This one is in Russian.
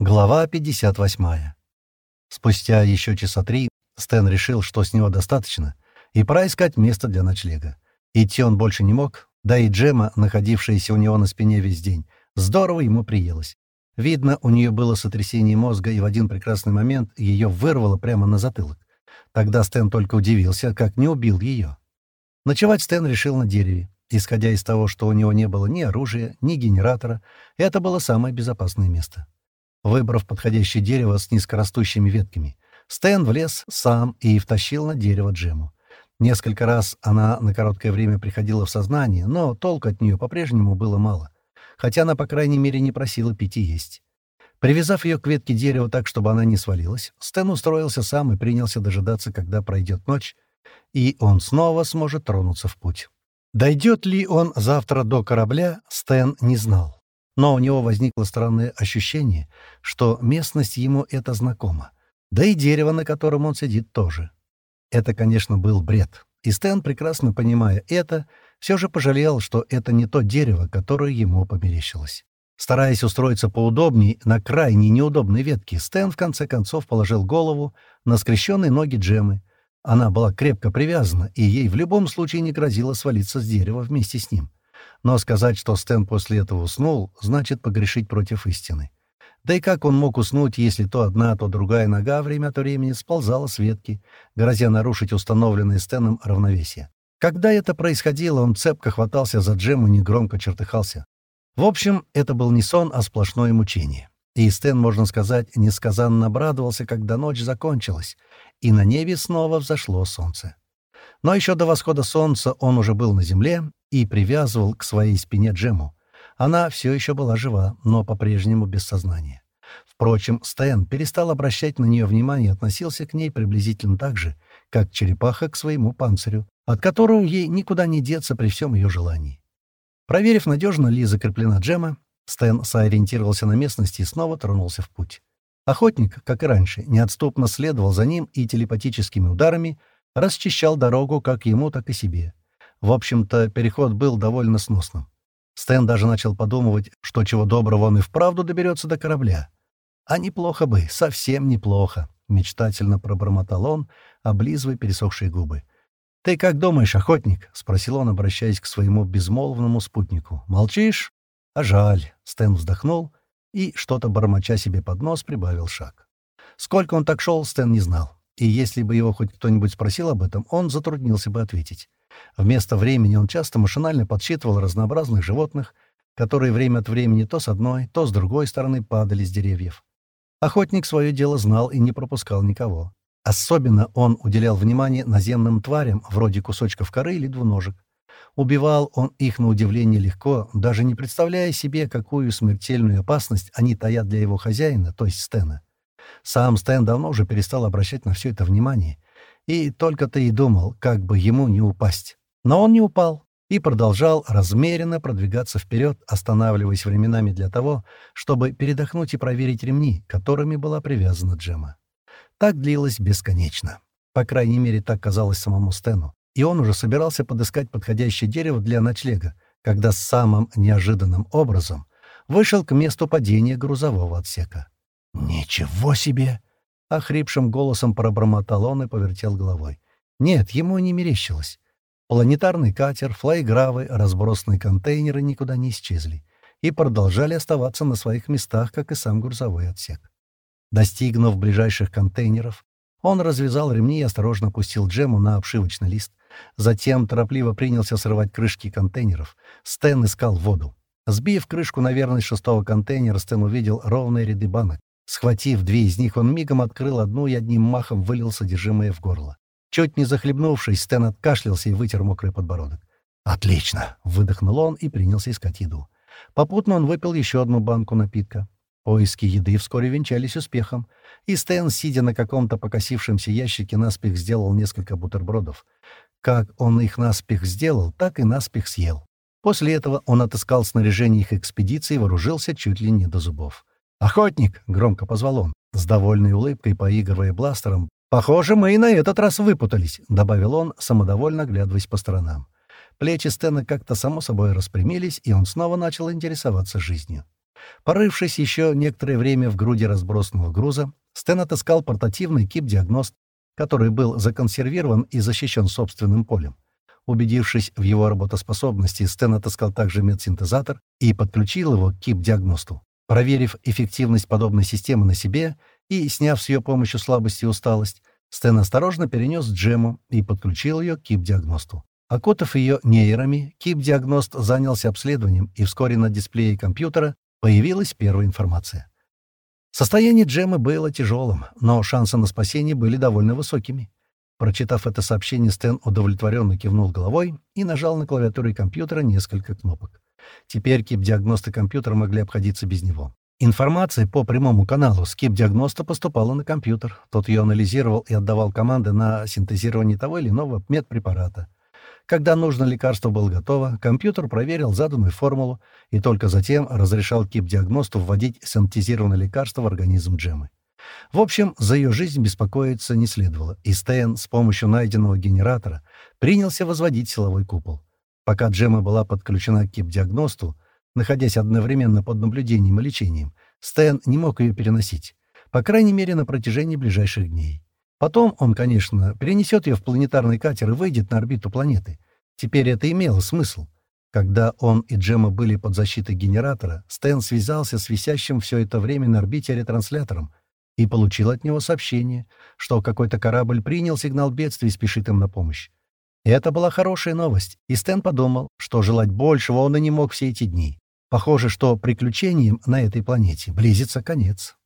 Глава 58. Спустя еще часа три Стэн решил, что с него достаточно, и пора искать место для ночлега. Идти он больше не мог, да и Джема, находившаяся у него на спине весь день, здорово ему приелось. Видно, у нее было сотрясение мозга, и в один прекрасный момент ее вырвало прямо на затылок. Тогда Стэн только удивился, как не убил ее. Ночевать Стэн решил на дереве. Исходя из того, что у него не было ни оружия, ни генератора, это было самое безопасное место. Выбрав подходящее дерево с низкорастущими ветками, Стэн влез сам и втащил на дерево Джему. Несколько раз она на короткое время приходила в сознание, но толку от нее по-прежнему было мало, хотя она, по крайней мере, не просила пить и есть. Привязав ее к ветке дерева так, чтобы она не свалилась, Стэн устроился сам и принялся дожидаться, когда пройдет ночь, и он снова сможет тронуться в путь. Дойдет ли он завтра до корабля, Стэн не знал. Но у него возникло странное ощущение, что местность ему это знакома. Да и дерево, на котором он сидит, тоже. Это, конечно, был бред. И Стэн, прекрасно понимая это, все же пожалел, что это не то дерево, которое ему померещилось. Стараясь устроиться поудобнее на крайне неудобной ветке, Стэн в конце концов положил голову на скрещенные ноги Джемы. Она была крепко привязана, и ей в любом случае не грозило свалиться с дерева вместе с ним. Но сказать, что Стэн после этого уснул, значит погрешить против истины. Да и как он мог уснуть, если то одна, то другая нога время от времени сползала с ветки, грозя нарушить установленное Стэном равновесие? Когда это происходило, он цепко хватался за джем и негромко чертыхался. В общем, это был не сон, а сплошное мучение. И Стэн, можно сказать, несказанно обрадовался, когда ночь закончилась, и на небе снова взошло солнце. Но еще до восхода солнца он уже был на земле и привязывал к своей спине Джему. Она все еще была жива, но по-прежнему без сознания. Впрочем, Стэн перестал обращать на нее внимание и относился к ней приблизительно так же, как черепаха к своему панцирю, от которого ей никуда не деться при всем ее желании. Проверив, надежно ли закреплена Джема, Стэн сориентировался на местности и снова тронулся в путь. Охотник, как и раньше, неотступно следовал за ним и телепатическими ударами расчищал дорогу как ему, так и себе. В общем-то, переход был довольно сносным. Стэн даже начал подумывать, что чего доброго он и вправду доберется до корабля. А неплохо бы, совсем неплохо, — мечтательно пробормотал он, облизывая пересохшие губы. «Ты как думаешь, охотник?» — спросил он, обращаясь к своему безмолвному спутнику. «Молчишь?» «А жаль», — Стэн вздохнул и, что-то бормоча себе под нос, прибавил шаг. Сколько он так шел, Стэн не знал и если бы его хоть кто-нибудь спросил об этом, он затруднился бы ответить. Вместо времени он часто машинально подсчитывал разнообразных животных, которые время от времени то с одной, то с другой стороны падали с деревьев. Охотник свое дело знал и не пропускал никого. Особенно он уделял внимание наземным тварям, вроде кусочков коры или двуножек. Убивал он их на удивление легко, даже не представляя себе, какую смертельную опасность они таят для его хозяина, то есть Стена. Сам Стэн давно уже перестал обращать на все это внимание. И только ты и думал, как бы ему не упасть. Но он не упал и продолжал размеренно продвигаться вперед, останавливаясь временами для того, чтобы передохнуть и проверить ремни, которыми была привязана Джема. Так длилось бесконечно. По крайней мере, так казалось самому Стэну. И он уже собирался подыскать подходящее дерево для ночлега, когда самым неожиданным образом вышел к месту падения грузового отсека. «Ничего себе!» — охрипшим голосом пробормотал он и повертел головой. Нет, ему не мерещилось. Планетарный катер, флайгравы, разбросанные контейнеры никуда не исчезли и продолжали оставаться на своих местах, как и сам грузовой отсек. Достигнув ближайших контейнеров, он развязал ремни и осторожно пустил Джему на обшивочный лист. Затем торопливо принялся срывать крышки контейнеров. Стэн искал воду. Сбив крышку на верность шестого контейнера, Стэн увидел ровные ряды банок. Схватив две из них, он мигом открыл одну и одним махом вылил содержимое в горло. Чуть не захлебнувшись, Стэн откашлялся и вытер мокрый подбородок. «Отлично!» — выдохнул он и принялся искать еду. Попутно он выпил еще одну банку напитка. Поиски еды вскоре венчались успехом, и Стэн, сидя на каком-то покосившемся ящике, наспех сделал несколько бутербродов. Как он их наспех сделал, так и наспех съел. После этого он отыскал снаряжение их экспедиции и вооружился чуть ли не до зубов. «Охотник!» — громко позвал он, с довольной улыбкой поигрывая бластером. «Похоже, мы и на этот раз выпутались», — добавил он, самодовольно оглядываясь по сторонам. Плечи Стэна как-то само собой распрямились, и он снова начал интересоваться жизнью. Порывшись еще некоторое время в груди разбросанного груза, Стэн отыскал портативный кип-диагност, который был законсервирован и защищен собственным полем. Убедившись в его работоспособности, Стэн отыскал также медсинтезатор и подключил его к кип-диагносту. Проверив эффективность подобной системы на себе и сняв с ее помощью слабость и усталость, Стэн осторожно перенес джему и подключил ее к кип-диагносту. Окутав ее нейрами, кип-диагност занялся обследованием, и вскоре на дисплее компьютера появилась первая информация. Состояние Джемы было тяжелым, но шансы на спасение были довольно высокими. Прочитав это сообщение, Стэн удовлетворенно кивнул головой и нажал на клавиатуре компьютера несколько кнопок. Теперь кип-диагносты компьютера могли обходиться без него. Информация по прямому каналу с кип-диагноста поступала на компьютер. Тот ее анализировал и отдавал команды на синтезирование того или иного медпрепарата. Когда нужное лекарство было готово, компьютер проверил заданную формулу и только затем разрешал кип-диагносту вводить синтезированное лекарство в организм Джемы. В общем, за ее жизнь беспокоиться не следовало, и Стэн с помощью найденного генератора принялся возводить силовой купол. Пока Джема была подключена к кип-диагносту, находясь одновременно под наблюдением и лечением, Стэн не мог ее переносить, по крайней мере, на протяжении ближайших дней. Потом он, конечно, перенесет ее в планетарный катер и выйдет на орбиту планеты. Теперь это имело смысл. Когда он и Джема были под защитой генератора, Стэн связался с висящим все это время на орбите ретранслятором и получил от него сообщение, что какой-то корабль принял сигнал бедствия и спешит им на помощь. Это была хорошая новость, и Стэн подумал, что желать большего он и не мог все эти дни. Похоже, что приключениям на этой планете близится конец.